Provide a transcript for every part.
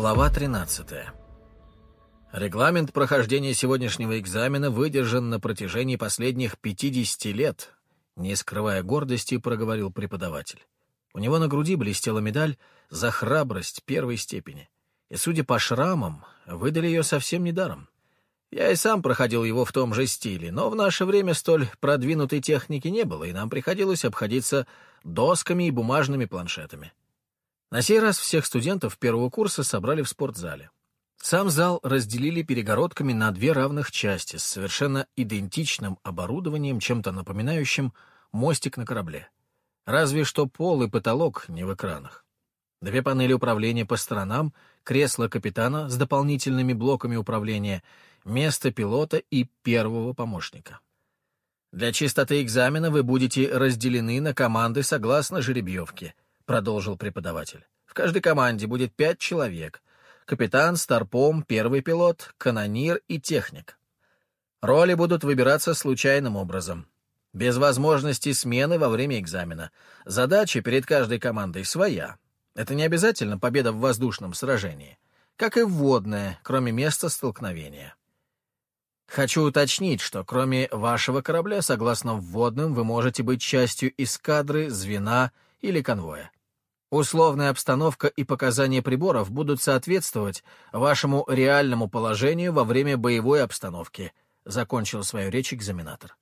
Глава 13. Регламент прохождения сегодняшнего экзамена выдержан на протяжении последних 50 лет, не скрывая гордости, проговорил преподаватель. У него на груди блестела медаль за храбрость первой степени. И, судя по шрамам, выдали ее совсем недаром. Я и сам проходил его в том же стиле, но в наше время столь продвинутой техники не было, и нам приходилось обходиться досками и бумажными планшетами. На сей раз всех студентов первого курса собрали в спортзале. Сам зал разделили перегородками на две равных части с совершенно идентичным оборудованием, чем-то напоминающим мостик на корабле. Разве что пол и потолок не в экранах. Две панели управления по сторонам, кресло капитана с дополнительными блоками управления, место пилота и первого помощника. Для чистоты экзамена вы будете разделены на команды согласно жеребьевке — продолжил преподаватель. В каждой команде будет пять человек. Капитан, старпом, первый пилот, канонир и техник. Роли будут выбираться случайным образом. Без возможности смены во время экзамена. Задача перед каждой командой своя. Это не обязательно победа в воздушном сражении. Как и вводная, кроме места столкновения. Хочу уточнить, что кроме вашего корабля, согласно вводным, вы можете быть частью эскадры, звена или конвоя. Условная обстановка и показания приборов будут соответствовать вашему реальному положению во время боевой обстановки», — закончил свою речь экзаменатор.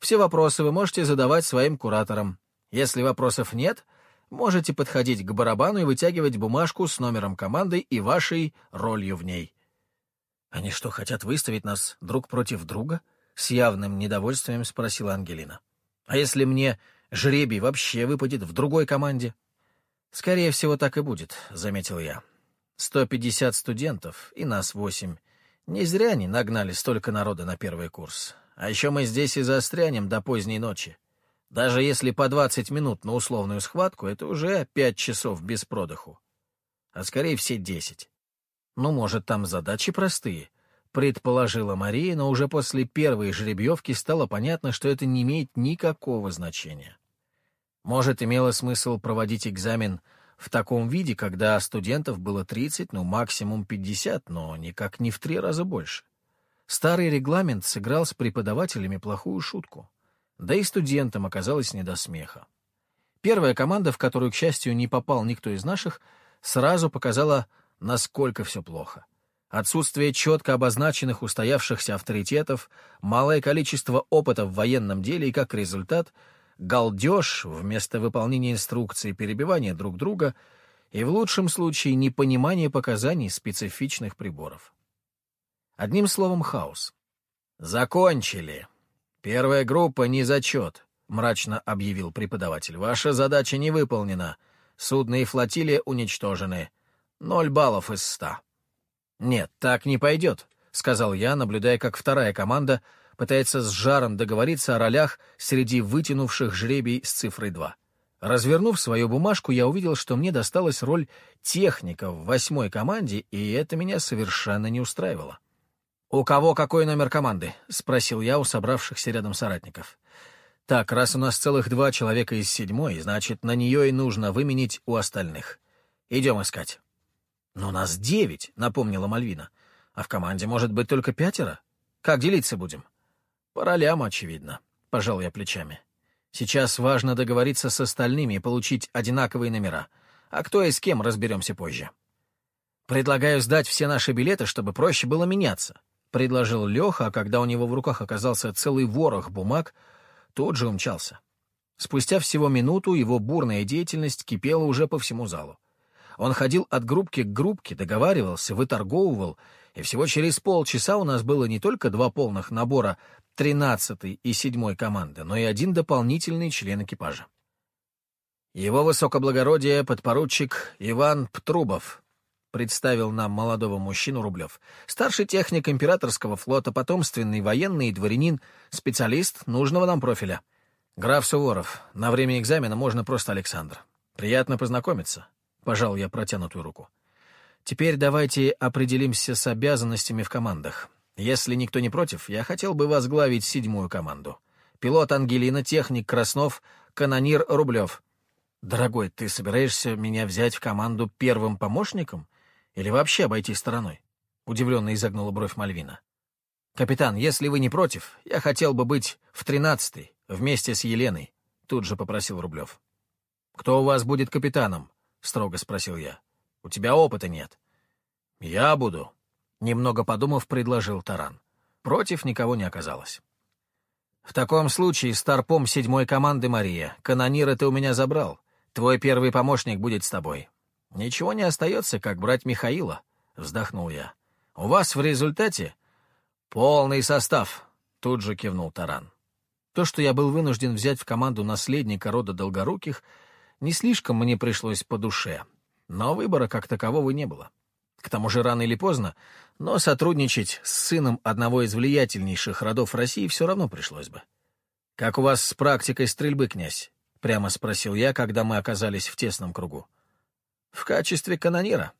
«Все вопросы вы можете задавать своим кураторам. Если вопросов нет, можете подходить к барабану и вытягивать бумажку с номером команды и вашей ролью в ней». «Они что, хотят выставить нас друг против друга?» — с явным недовольствием спросила Ангелина. «А если мне жребий вообще выпадет в другой команде?» «Скорее всего, так и будет», — заметил я. «Сто пятьдесят студентов, и нас восемь. Не зря они нагнали столько народа на первый курс. А еще мы здесь и застрянем до поздней ночи. Даже если по двадцать минут на условную схватку, это уже пять часов без продыху. А скорее все десять. Ну, может, там задачи простые?» предположила Мария, но уже после первой жеребьевки стало понятно, что это не имеет никакого значения. Может, имело смысл проводить экзамен в таком виде, когда студентов было 30, ну, максимум 50, но никак не в три раза больше. Старый регламент сыграл с преподавателями плохую шутку. Да и студентам оказалось не до смеха. Первая команда, в которую, к счастью, не попал никто из наших, сразу показала, насколько все плохо. Отсутствие четко обозначенных устоявшихся авторитетов, малое количество опыта в военном деле и, как результат, галдеж вместо выполнения инструкций, перебивание друг друга и, в лучшем случае, непонимание показаний специфичных приборов. Одним словом, хаос. «Закончили. Первая группа не зачет», — мрачно объявил преподаватель. «Ваша задача не выполнена. Судно и флотилия уничтожены. Ноль баллов из ста». «Нет, так не пойдет», — сказал я, наблюдая, как вторая команда — пытается с жаром договориться о ролях среди вытянувших жребий с цифрой 2. Развернув свою бумажку, я увидел, что мне досталась роль техника в восьмой команде, и это меня совершенно не устраивало. «У кого какой номер команды?» — спросил я у собравшихся рядом соратников. «Так, раз у нас целых два человека из седьмой, значит, на нее и нужно выменить у остальных. Идем искать». «Но нас девять», — напомнила Мальвина. «А в команде может быть только пятеро. Как делиться будем?» По ролям, очевидно. Пожал я плечами. Сейчас важно договориться с остальными и получить одинаковые номера. А кто и с кем, разберемся позже. Предлагаю сдать все наши билеты, чтобы проще было меняться. Предложил Леха, а когда у него в руках оказался целый ворох бумаг, тот же умчался. Спустя всего минуту его бурная деятельность кипела уже по всему залу. Он ходил от группки к группке, договаривался, выторговывал, и всего через полчаса у нас было не только два полных набора 13 и 7 команды, но и один дополнительный член экипажа. Его высокоблагородие подпоручик Иван Птрубов представил нам молодого мужчину Рублев. Старший техник императорского флота, потомственный военный и дворянин, специалист нужного нам профиля. Граф Суворов. На время экзамена можно просто Александр. Приятно познакомиться. Пожал я протянутую руку. Теперь давайте определимся с обязанностями в командах. Если никто не против, я хотел бы возглавить седьмую команду. Пилот Ангелина, техник Краснов, канонир Рублев. Дорогой, ты собираешься меня взять в команду первым помощником? Или вообще обойти стороной?» — удивленно изогнула бровь Мальвина. «Капитан, если вы не против, я хотел бы быть в тринадцатой, вместе с Еленой», — тут же попросил Рублев. «Кто у вас будет капитаном?» — строго спросил я. «У тебя опыта нет». «Я буду», — немного подумав, предложил Таран. Против никого не оказалось. «В таком случае старпом седьмой команды, Мария, канонира ты у меня забрал. Твой первый помощник будет с тобой. Ничего не остается, как брать Михаила», — вздохнул я. «У вас в результате полный состав», — тут же кивнул Таран. То, что я был вынужден взять в команду наследника рода Долгоруких, не слишком мне пришлось по душе, но выбора как такового не было. К тому же рано или поздно, но сотрудничать с сыном одного из влиятельнейших родов России все равно пришлось бы. «Как у вас с практикой стрельбы, князь?» — прямо спросил я, когда мы оказались в тесном кругу. «В качестве канонира.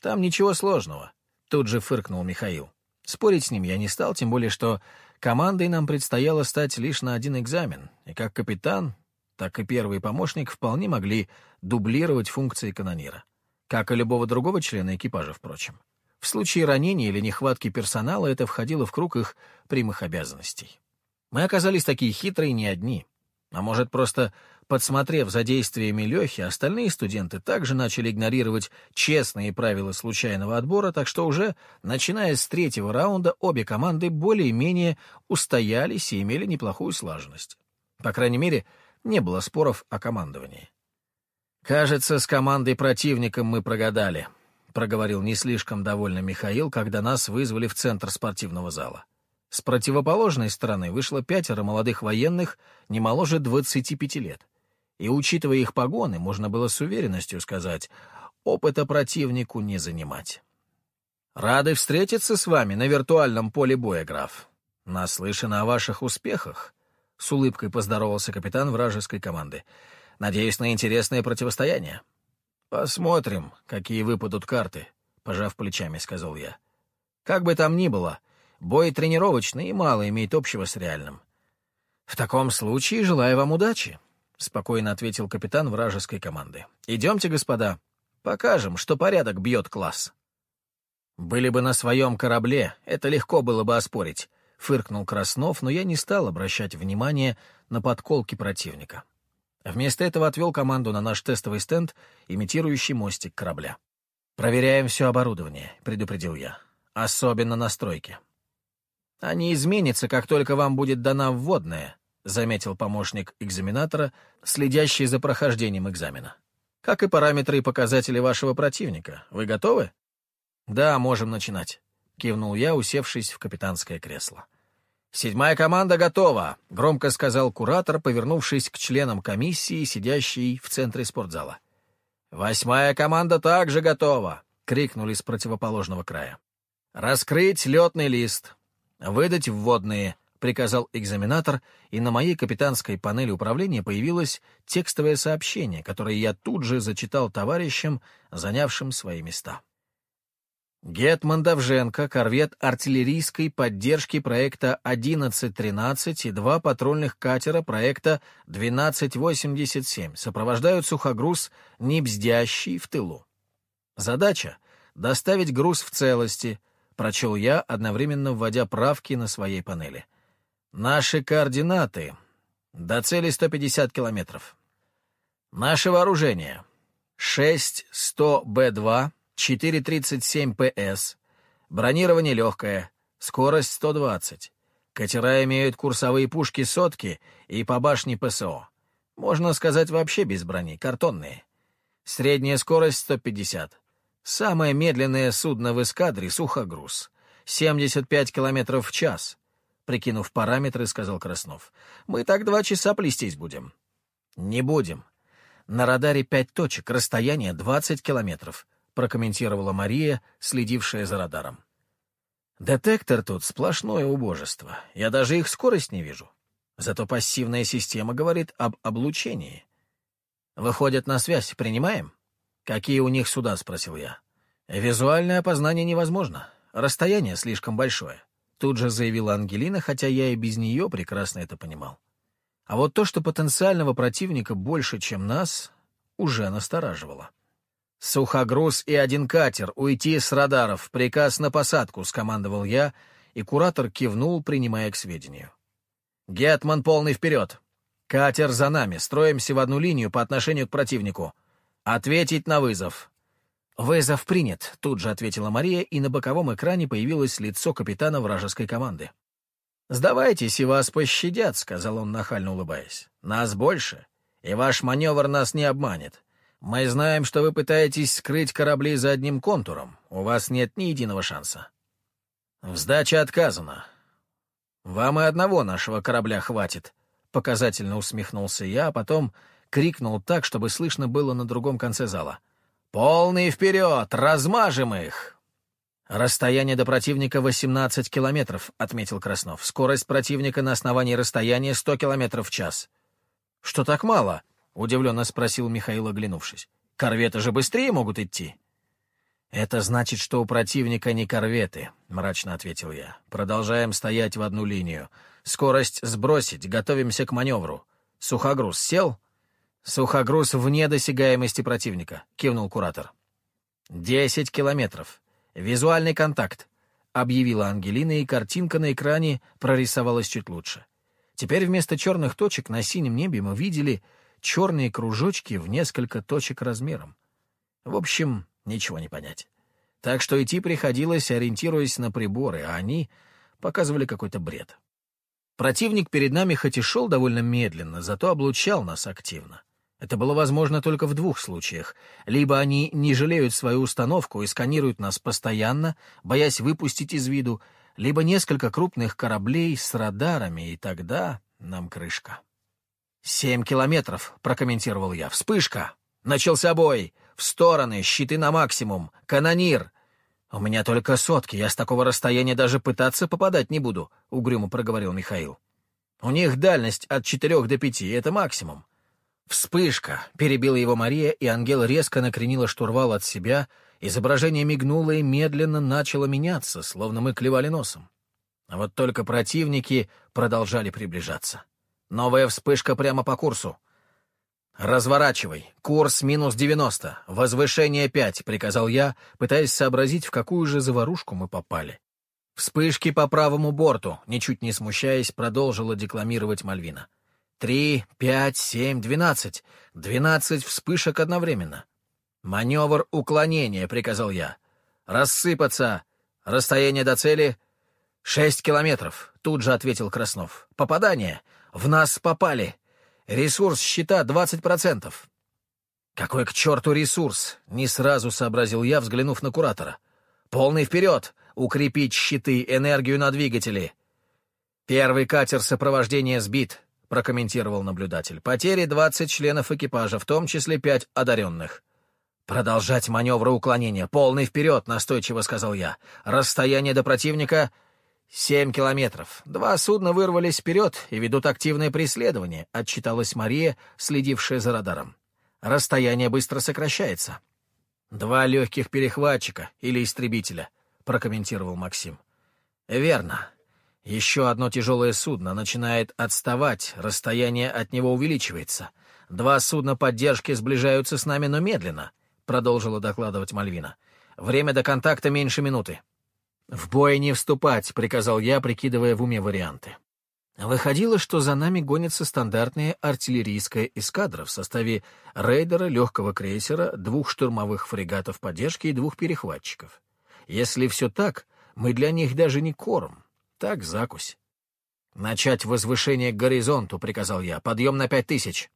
Там ничего сложного», — тут же фыркнул Михаил. Спорить с ним я не стал, тем более что командой нам предстояло стать лишь на один экзамен, и как капитан, так и первый помощник вполне могли дублировать функции канонира как и любого другого члена экипажа, впрочем. В случае ранения или нехватки персонала это входило в круг их прямых обязанностей. Мы оказались такие хитрые не одни. А может, просто подсмотрев за действиями Лехи, остальные студенты также начали игнорировать честные правила случайного отбора, так что уже, начиная с третьего раунда, обе команды более-менее устоялись и имели неплохую слаженность. По крайней мере, не было споров о командовании. «Кажется, с командой противником мы прогадали», — проговорил не слишком довольно Михаил, когда нас вызвали в центр спортивного зала. С противоположной стороны вышло пятеро молодых военных, не моложе 25 лет. И, учитывая их погоны, можно было с уверенностью сказать, опыта противнику не занимать. «Рады встретиться с вами на виртуальном поле боя, граф. Наслышано о ваших успехах», — с улыбкой поздоровался капитан вражеской команды. Надеюсь на интересное противостояние. Посмотрим, какие выпадут карты, — пожав плечами, сказал я. Как бы там ни было, бой тренировочный и мало имеет общего с реальным. В таком случае желаю вам удачи, — спокойно ответил капитан вражеской команды. Идемте, господа, покажем, что порядок бьет класс. Были бы на своем корабле, это легко было бы оспорить, — фыркнул Краснов, но я не стал обращать внимание на подколки противника. Вместо этого отвел команду на наш тестовый стенд, имитирующий мостик корабля. «Проверяем все оборудование», — предупредил я. «Особенно настройки». «Они изменятся, как только вам будет дана вводная», — заметил помощник экзаменатора, следящий за прохождением экзамена. «Как и параметры и показатели вашего противника. Вы готовы?» «Да, можем начинать», — кивнул я, усевшись в капитанское кресло. «Седьмая команда готова», — громко сказал куратор, повернувшись к членам комиссии, сидящей в центре спортзала. «Восьмая команда также готова», — крикнули с противоположного края. «Раскрыть летный лист. Выдать вводные», — приказал экзаменатор, и на моей капитанской панели управления появилось текстовое сообщение, которое я тут же зачитал товарищам, занявшим свои места. Гетман Давженко, корвет артиллерийской поддержки проекта 1113 и два патрульных катера проекта 1287 сопровождают сухогруз «Небздящий» в тылу. Задача — доставить груз в целости, прочел я, одновременно вводя правки на своей панели. Наши координаты — до цели 150 километров. Наше вооружение — 6-100Б2, 4,37 ПС, бронирование легкое, скорость 120. Катера имеют курсовые пушки сотки и по башне ПСО. Можно сказать, вообще без брони, картонные. Средняя скорость 150. Самое медленное судно в эскадре — сухогруз. 75 километров в час. Прикинув параметры, сказал Краснов. Мы так два часа плестись будем. Не будем. На радаре пять точек, расстояние 20 километров. — прокомментировала Мария, следившая за радаром. «Детектор тут сплошное убожество. Я даже их скорость не вижу. Зато пассивная система говорит об облучении. Выходят на связь, принимаем? Какие у них суда?» — спросил я. «Визуальное опознание невозможно. Расстояние слишком большое», — тут же заявила Ангелина, хотя я и без нее прекрасно это понимал. А вот то, что потенциального противника больше, чем нас, уже настораживало. «Сухогруз и один катер, уйти с радаров, приказ на посадку», — скомандовал я, и куратор кивнул, принимая к сведению. «Гетман полный вперед! Катер за нами, строимся в одну линию по отношению к противнику. Ответить на вызов!» «Вызов принят», — тут же ответила Мария, и на боковом экране появилось лицо капитана вражеской команды. «Сдавайтесь, и вас пощадят», — сказал он, нахально улыбаясь. «Нас больше, и ваш маневр нас не обманет. Мы знаем, что вы пытаетесь скрыть корабли за одним контуром. У вас нет ни единого шанса». «В сдаче отказано. Вам и одного нашего корабля хватит», — показательно усмехнулся я, а потом крикнул так, чтобы слышно было на другом конце зала. «Полный вперед! Размажем их!» «Расстояние до противника 18 километров», — отметил Краснов. «Скорость противника на основании расстояния 100 километров в час». «Что так мало?» — удивленно спросил Михаил, оглянувшись. «Корветы же быстрее могут идти». «Это значит, что у противника не корветы», — мрачно ответил я. «Продолжаем стоять в одну линию. Скорость сбросить, готовимся к маневру. Сухогруз сел?» «Сухогруз вне досягаемости противника», — кивнул куратор. «Десять километров. «Визуальный контакт», — объявила Ангелина, и картинка на экране прорисовалась чуть лучше. Теперь вместо черных точек на синем небе мы видели черные кружочки в несколько точек размером. В общем, ничего не понять. Так что идти приходилось, ориентируясь на приборы, а они показывали какой-то бред. Противник перед нами хоть и шел довольно медленно, зато облучал нас активно. Это было возможно только в двух случаях. Либо они не жалеют свою установку и сканируют нас постоянно, боясь выпустить из виду, либо несколько крупных кораблей с радарами, и тогда нам крышка. «Семь километров», — прокомментировал я. «Вспышка! Начался бой! В стороны, щиты на максимум! Канонир!» «У меня только сотки, я с такого расстояния даже пытаться попадать не буду», — угрюмо проговорил Михаил. «У них дальность от четырех до пяти, это максимум. «Вспышка!» — перебила его Мария, и ангел резко накренила штурвал от себя, изображение мигнуло и медленно начало меняться, словно мы клевали носом. А вот только противники продолжали приближаться. Новая вспышка прямо по курсу. «Разворачивай. Курс минус девяносто. Возвышение пять», — приказал я, пытаясь сообразить, в какую же заварушку мы попали. «Вспышки по правому борту», — ничуть не смущаясь, продолжила декламировать Мальвина. Три, пять, семь, двенадцать. Двенадцать вспышек одновременно. «Маневр уклонения», — приказал я. «Рассыпаться. Расстояние до цели — шесть километров», — тут же ответил Краснов. «Попадание. В нас попали. Ресурс двадцать процентов». «Какой к черту ресурс?» — не сразу сообразил я, взглянув на куратора. «Полный вперед! Укрепить щиты, энергию на двигатели!» «Первый катер сопровождения сбит прокомментировал наблюдатель. «Потери 20 членов экипажа, в том числе пять одаренных». «Продолжать маневры уклонения. Полный вперед!» — настойчиво сказал я. «Расстояние до противника — семь километров. Два судна вырвались вперед и ведут активное преследование», — отчиталась Мария, следившая за радаром. «Расстояние быстро сокращается». «Два легких перехватчика или истребителя», — прокомментировал Максим. «Верно. Еще одно тяжелое судно начинает отставать, расстояние от него увеличивается. Два судна поддержки сближаются с нами, но медленно, — продолжила докладывать Мальвина. Время до контакта меньше минуты. «В бой не вступать», — приказал я, прикидывая в уме варианты. Выходило, что за нами гонится стандартная артиллерийская эскадра в составе рейдера, легкого крейсера, двух штурмовых фрегатов поддержки и двух перехватчиков. Если все так, мы для них даже не корм. Так, закусь. «Начать возвышение к горизонту», — приказал я. «Подъем на пять тысяч».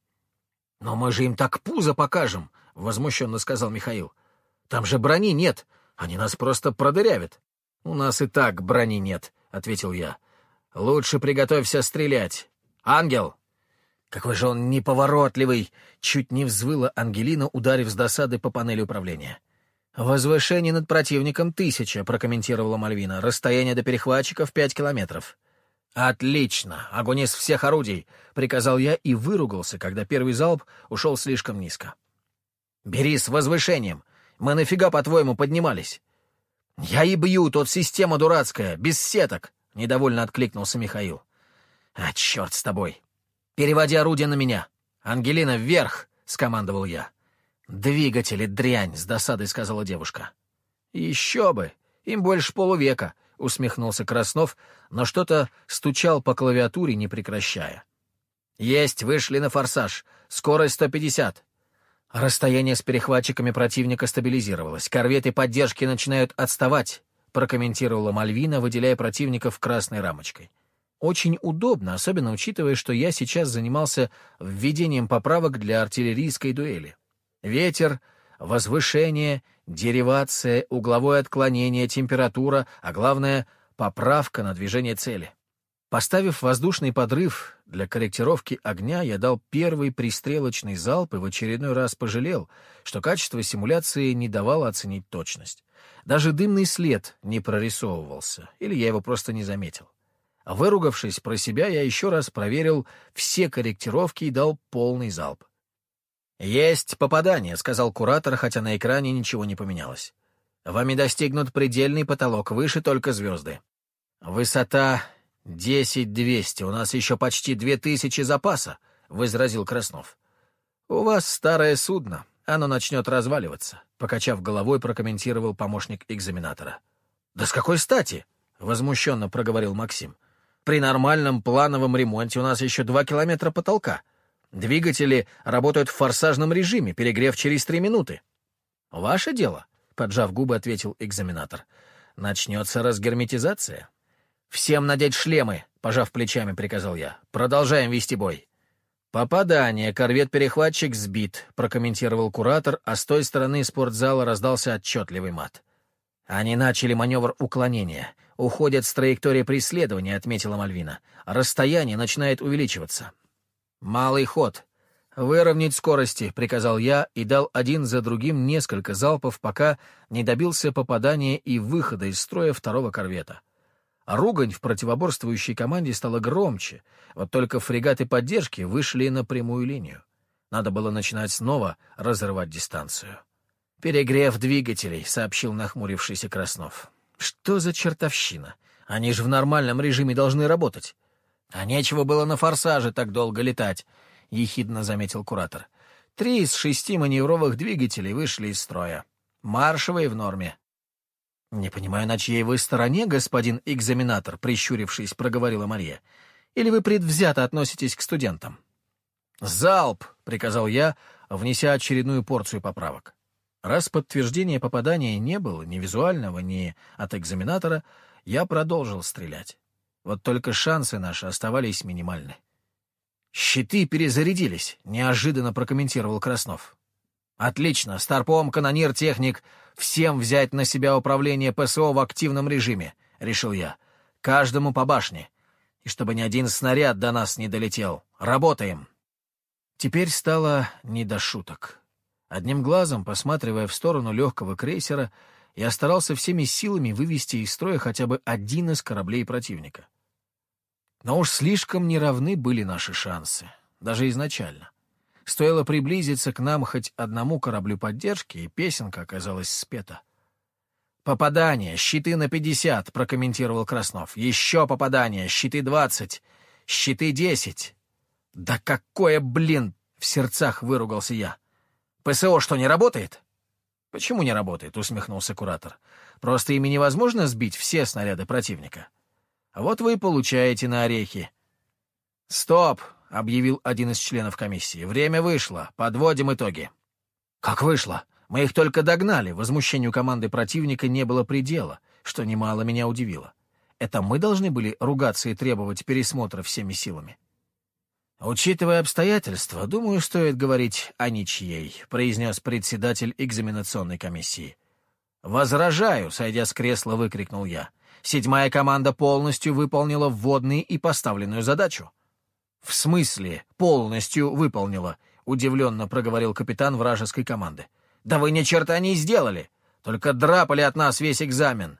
«Но мы же им так пузо покажем», — возмущенно сказал Михаил. «Там же брони нет. Они нас просто продырявят». «У нас и так брони нет», — ответил я. «Лучше приготовься стрелять. Ангел!» «Какой же он неповоротливый!» — чуть не взвыла Ангелина, ударив с досады по панели управления. «Возвышение над противником тысяча», — прокомментировала Мальвина. «Расстояние до перехватчиков пять километров». «Отлично! Огонь из всех орудий!» — приказал я и выругался, когда первый залп ушел слишком низко. «Бери с возвышением! Мы нафига, по-твоему, поднимались?» «Я и бью, тут система дурацкая, без сеток!» — недовольно откликнулся Михаил. «А, черт с тобой! Переводи орудие на меня! Ангелина, вверх!» — скомандовал я. «Двигатели, дрянь!» — с досадой сказала девушка. «Еще бы! Им больше полувека!» — усмехнулся Краснов, но что-то стучал по клавиатуре, не прекращая. «Есть, вышли на форсаж. Скорость 150. Расстояние с перехватчиками противника стабилизировалось. Корветы поддержки начинают отставать, прокомментировала Мальвина, выделяя противников красной рамочкой. Очень удобно, особенно учитывая, что я сейчас занимался введением поправок для артиллерийской дуэли. Ветер, возвышение, деривация, угловое отклонение, температура, а главное — поправка на движение цели. Поставив воздушный подрыв для корректировки огня, я дал первый пристрелочный залп и в очередной раз пожалел, что качество симуляции не давало оценить точность. Даже дымный след не прорисовывался, или я его просто не заметил. Выругавшись про себя, я еще раз проверил все корректировки и дал полный залп. «Есть попадание», — сказал куратор, хотя на экране ничего не поменялось. «Вами достигнут предельный потолок, выше только звезды. Высота «Десять двести, у нас еще почти две тысячи запаса», — возразил Краснов. «У вас старое судно, оно начнет разваливаться», — покачав головой, прокомментировал помощник экзаменатора. «Да с какой стати?» — возмущенно проговорил Максим. «При нормальном плановом ремонте у нас еще два километра потолка. Двигатели работают в форсажном режиме, перегрев через три минуты». «Ваше дело», — поджав губы, ответил экзаменатор. «Начнется разгерметизация». «Всем надеть шлемы!» — пожав плечами, приказал я. «Продолжаем вести бой». «Попадание. Корвет-перехватчик сбит», — прокомментировал куратор, а с той стороны спортзала раздался отчетливый мат. «Они начали маневр уклонения. Уходят с траектории преследования», — отметила Мальвина. «Расстояние начинает увеличиваться». «Малый ход. Выровнять скорости», — приказал я и дал один за другим несколько залпов, пока не добился попадания и выхода из строя второго корвета. А ругань в противоборствующей команде стала громче, вот только фрегаты поддержки вышли на прямую линию. Надо было начинать снова разрывать дистанцию. «Перегрев двигателей», — сообщил нахмурившийся Краснов. «Что за чертовщина? Они же в нормальном режиме должны работать». «А нечего было на форсаже так долго летать», — ехидно заметил куратор. «Три из шести маневровых двигателей вышли из строя. Маршевые в норме. «Не понимаю, на чьей вы стороне, господин экзаменатор», — прищурившись, проговорила Мария. «Или вы предвзято относитесь к студентам?» «Залп!» — приказал я, внеся очередную порцию поправок. Раз подтверждения попадания не было ни визуального, ни от экзаменатора, я продолжил стрелять. Вот только шансы наши оставались минимальны. «Щиты перезарядились», — неожиданно прокомментировал Краснов. «Отлично. Старпом, канонир, техник. Всем взять на себя управление ПСО в активном режиме», — решил я. «Каждому по башне. И чтобы ни один снаряд до нас не долетел. Работаем». Теперь стало не до шуток. Одним глазом, посматривая в сторону легкого крейсера, я старался всеми силами вывести из строя хотя бы один из кораблей противника. Но уж слишком неравны были наши шансы, даже изначально. Стоило приблизиться к нам хоть одному кораблю поддержки, и песенка оказалась спета. «Попадание! Щиты на пятьдесят!» — прокомментировал Краснов. «Еще попадание! Щиты двадцать! Щиты десять!» «Да какое, блин!» — в сердцах выругался я. «ПСО что, не работает?» «Почему не работает?» — усмехнулся куратор. «Просто ими невозможно сбить все снаряды противника. Вот вы получаете на орехи». «Стоп!» — объявил один из членов комиссии. «Время вышло. Подводим итоги». «Как вышло? Мы их только догнали». Возмущению команды противника не было предела, что немало меня удивило. Это мы должны были ругаться и требовать пересмотра всеми силами. «Учитывая обстоятельства, думаю, стоит говорить о ничьей», — произнес председатель экзаменационной комиссии. «Возражаю», — сойдя с кресла, выкрикнул я. «Седьмая команда полностью выполнила вводные и поставленную задачу. «В смысле полностью выполнила?» — удивленно проговорил капитан вражеской команды. «Да вы ни черта не сделали! Только драпали от нас весь экзамен!»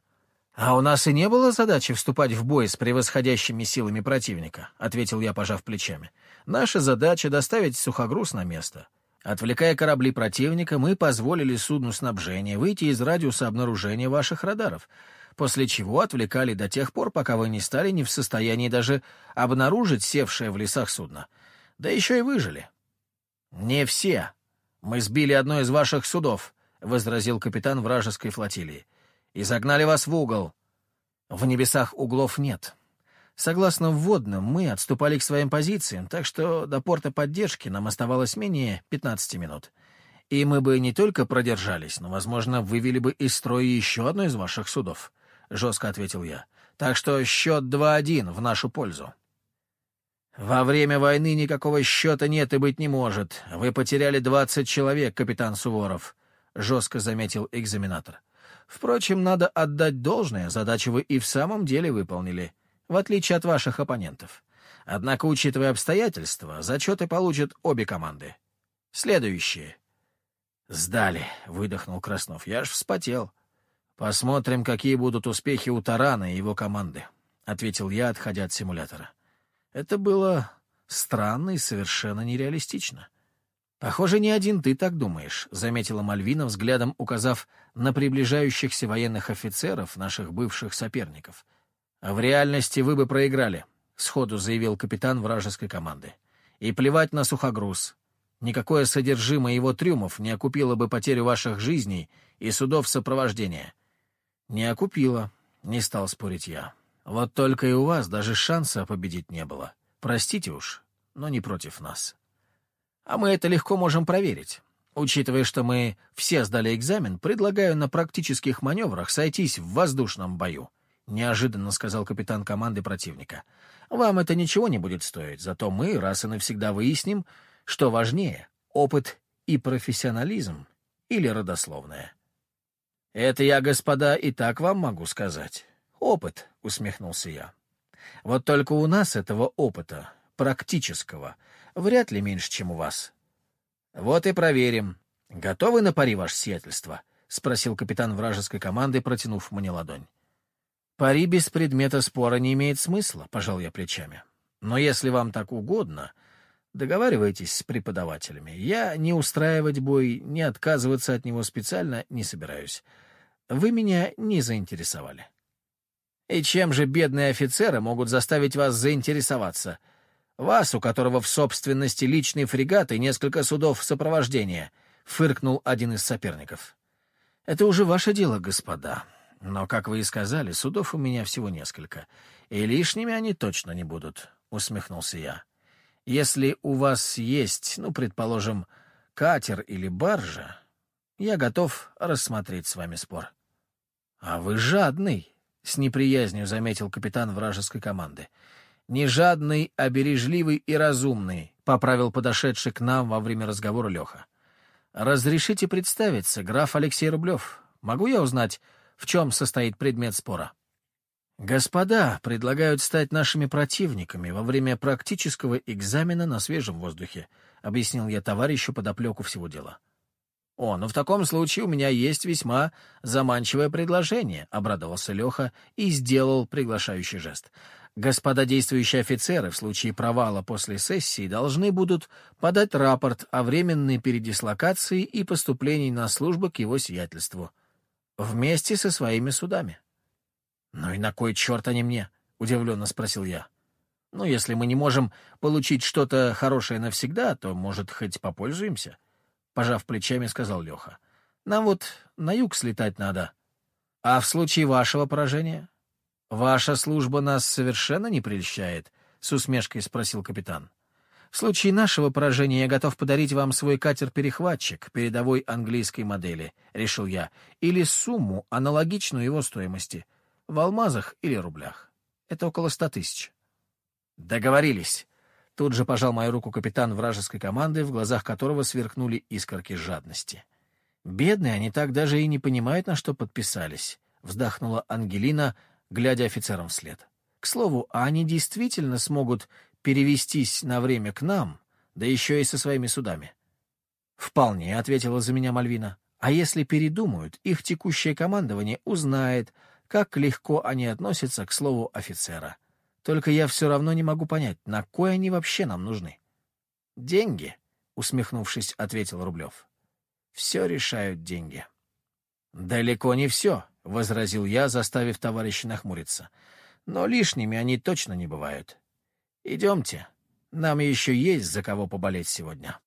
«А у нас и не было задачи вступать в бой с превосходящими силами противника», — ответил я, пожав плечами. «Наша задача — доставить сухогруз на место. Отвлекая корабли противника, мы позволили судну снабжения выйти из радиуса обнаружения ваших радаров после чего отвлекали до тех пор, пока вы не стали не в состоянии даже обнаружить севшее в лесах судно. Да еще и выжили. Не все. «Мы сбили одно из ваших судов», — возразил капитан вражеской флотилии, — «и загнали вас в угол». «В небесах углов нет. Согласно вводным, мы отступали к своим позициям, так что до порта поддержки нам оставалось менее 15 минут. И мы бы не только продержались, но, возможно, вывели бы из строя еще одно из ваших судов», — жестко ответил я. «Так что счет 2-1 в нашу пользу». «Во время войны никакого счета нет и быть не может. Вы потеряли двадцать человек, капитан Суворов», — жестко заметил экзаменатор. «Впрочем, надо отдать должное, задачу вы и в самом деле выполнили, в отличие от ваших оппонентов. Однако, учитывая обстоятельства, зачеты получат обе команды. Следующие». «Сдали», — выдохнул Краснов. «Я аж вспотел». «Посмотрим, какие будут успехи у Тарана и его команды», — ответил я, отходя от симулятора. Это было странно и совершенно нереалистично. «Похоже, не один ты так думаешь», — заметила Мальвина, взглядом указав на приближающихся военных офицеров, наших бывших соперников. «А в реальности вы бы проиграли», — сходу заявил капитан вражеской команды. «И плевать на сухогруз. Никакое содержимое его трюмов не окупило бы потерю ваших жизней и судов сопровождения». «Не окупило», — не стал спорить я. Вот только и у вас даже шанса победить не было. Простите уж, но не против нас. А мы это легко можем проверить. Учитывая, что мы все сдали экзамен, предлагаю на практических маневрах сойтись в воздушном бою», — неожиданно сказал капитан команды противника. «Вам это ничего не будет стоить, зато мы раз и навсегда выясним, что важнее — опыт и профессионализм или родословное». «Это я, господа, и так вам могу сказать. «Опыт», — усмехнулся я. «Вот только у нас этого опыта, практического, вряд ли меньше, чем у вас». «Вот и проверим. Готовы на пари, ваше сиятельство?» — спросил капитан вражеской команды, протянув мне ладонь. «Пари без предмета спора не имеет смысла», — пожал я плечами. «Но если вам так угодно, договаривайтесь с преподавателями. Я не устраивать бой, не отказываться от него специально не собираюсь. Вы меня не заинтересовали». И чем же бедные офицеры могут заставить вас заинтересоваться? Вас, у которого в собственности личный фрегат и несколько судов сопровождения, — фыркнул один из соперников. Это уже ваше дело, господа. Но, как вы и сказали, судов у меня всего несколько, и лишними они точно не будут, — усмехнулся я. Если у вас есть, ну, предположим, катер или баржа, я готов рассмотреть с вами спор. — А вы жадный, — с неприязнью заметил капитан вражеской команды. «Не жадный, а бережливый и разумный», — поправил подошедший к нам во время разговора Леха. «Разрешите представиться, граф Алексей Рублев. Могу я узнать, в чем состоит предмет спора?» «Господа предлагают стать нашими противниками во время практического экзамена на свежем воздухе», — объяснил я товарищу подоплеку всего дела. «О, ну в таком случае у меня есть весьма заманчивое предложение», — обрадовался Леха и сделал приглашающий жест. «Господа действующие офицеры в случае провала после сессии должны будут подать рапорт о временной передислокации и поступлении на службу к его сиятельству. Вместе со своими судами». «Ну и на кой черт они мне?» — удивленно спросил я. «Ну, если мы не можем получить что-то хорошее навсегда, то, может, хоть попользуемся?» пожав плечами, сказал Леха. Нам вот на юг слетать надо. А в случае вашего поражения? Ваша служба нас совершенно не прельщает, с усмешкой спросил капитан. В случае нашего поражения я готов подарить вам свой катер-перехватчик передовой английской модели, решил я, или сумму, аналогичную его стоимости, в алмазах или рублях. Это около ста тысяч. Договорились. Тут же пожал мою руку капитан вражеской команды, в глазах которого сверкнули искорки жадности. «Бедные, они так даже и не понимают, на что подписались», — вздохнула Ангелина, глядя офицерам вслед. «К слову, а они действительно смогут перевестись на время к нам, да еще и со своими судами?» «Вполне», — ответила за меня Мальвина. «А если передумают, их текущее командование узнает, как легко они относятся к слову офицера». Только я все равно не могу понять, на кой они вообще нам нужны. — Деньги, — усмехнувшись, ответил Рублев. — Все решают деньги. — Далеко не все, — возразил я, заставив товарища нахмуриться. — Но лишними они точно не бывают. Идемте, нам еще есть за кого поболеть сегодня.